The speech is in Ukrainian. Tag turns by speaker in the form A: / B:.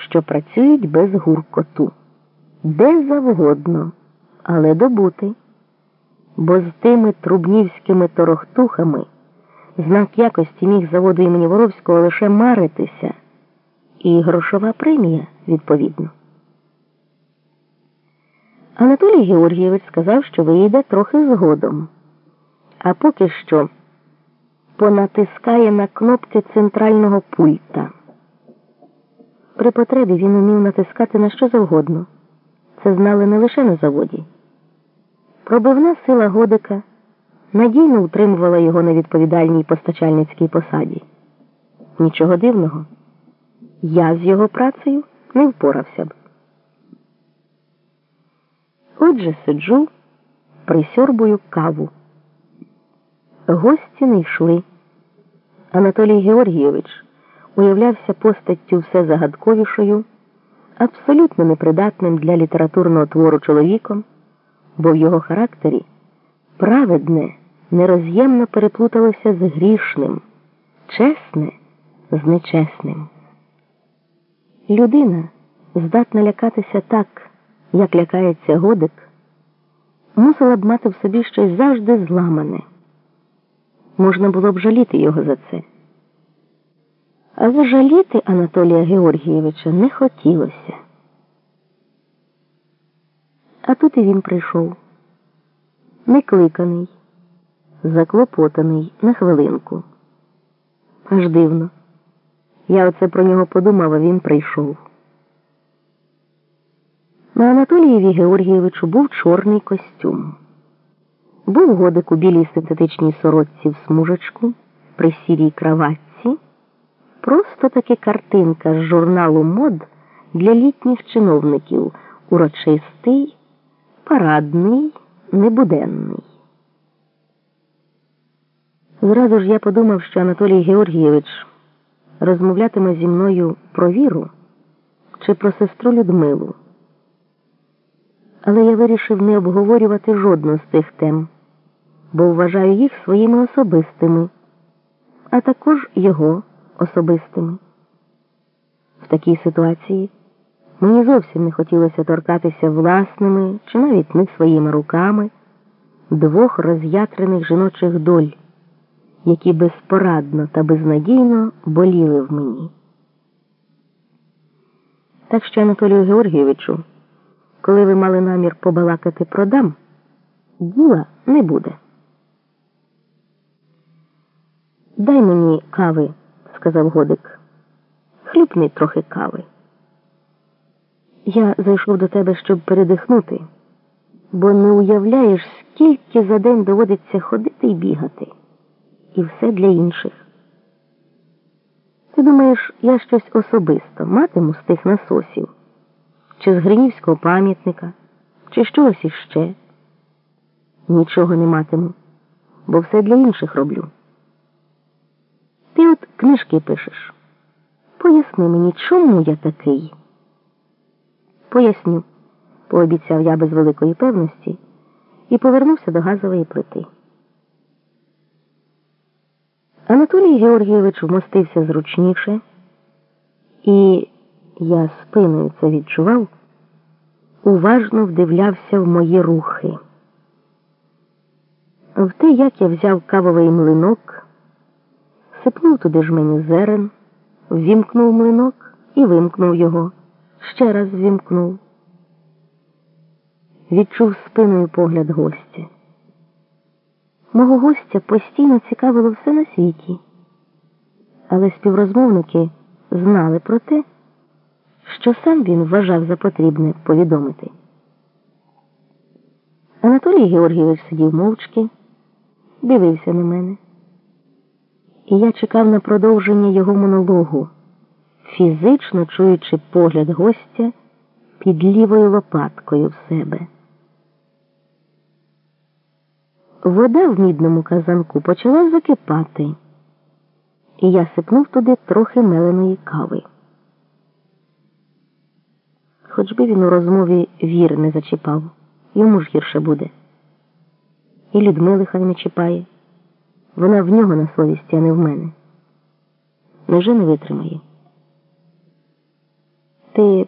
A: що працюють без гуркоту, де завгодно, але добути. Бо з тими трубнівськими торохтухами знак якості міг заводу імені Воровського лише маритися, і грошова премія відповідно. Анатолій Георгійович сказав, що вийде трохи згодом, а поки що понатискає на кнопки центрального пульта. При потребі він умів натискати на що завгодно. Це знали не лише на заводі. Пробивна сила Годика надійно утримувала його на відповідальній постачальницькій посаді. Нічого дивного, я з його працею не впорався б. Отже, сиджу, присьорбую каву. Гості не йшли. Анатолій Георгійович уявлявся постаттю все загадковішою, абсолютно непридатним для літературного твору чоловіком, бо в його характері праведне нероз'ємно переплуталося з грішним, чесне з нечесним. Людина здатна лякатися так, як лякається годик, мусила б мати в собі щось завжди зламане. Можна було б жаліти його за це. Але жаліти Анатолія Георгійовича не хотілося. А тут і він прийшов. Некликаний, заклопотаний на хвилинку. Аж дивно. Я оце про нього подумав, а він прийшов. На Анатолієві Георгійовичу був чорний костюм. Був годик у білій синтетичній сорочці в смужечку, при сірій краватці. Просто таки картинка з журналу мод для літніх чиновників урочистий, парадний, небуденний. Зразу ж я подумав, що Анатолій Георгійович розмовлятиме зі мною про віру чи про сестру Людмилу. Але я вирішив не обговорювати жодну з цих тем, бо вважаю їх своїми особистими, а також його особистими. В такій ситуації мені зовсім не хотілося торкатися власними чи навіть не своїми руками двох роз'ятрених жіночих доль, які безпорадно та безнадійно боліли в мені. Так що, Анатолію Георгійовичу, коли ви мали намір побалакати про дам, діла не буде. Дай мені кави сказав Годик. Хлюпни трохи кави. Я зайшов до тебе, щоб передихнути, бо не уявляєш, скільки за день доводиться ходити і бігати, і все для інших. Ти думаєш, я щось особисто матиму з тих насосів, чи з Гринівського пам'ятника, чи щось іще? Нічого не матиму, бо все для інших роблю. Книжки пишеш. Поясни мені, чому я такий? Поясню, пообіцяв я без великої певності і повернувся до газової плити. Анатолій Георгійович вмостився зручніше, і я спиною це відчував, уважно вдивлявся в мої рухи. В те, як я взяв кавовий млинок сипнув туди ж мені зерен, ввімкнув млинок і вимкнув його, ще раз ввімкнув. Відчув спиною погляд гостя. Мого гостя постійно цікавило все на світі, але співрозмовники знали про те, що сам він вважав за потрібне повідомити. Анатолій Георгійович сидів мовчки, дивився на мене і я чекав на продовження його монологу, фізично чуючи погляд гостя під лівою лопаткою в себе. Вода в мідному казанку почала закипати, і я сипнув туди трохи меленої кави. Хоч би він у розмові вір не зачіпав, йому ж гірше буде. І Людмили хай не чіпає. Вона в нього на совісті, а не в мене. Невже не витримає? ти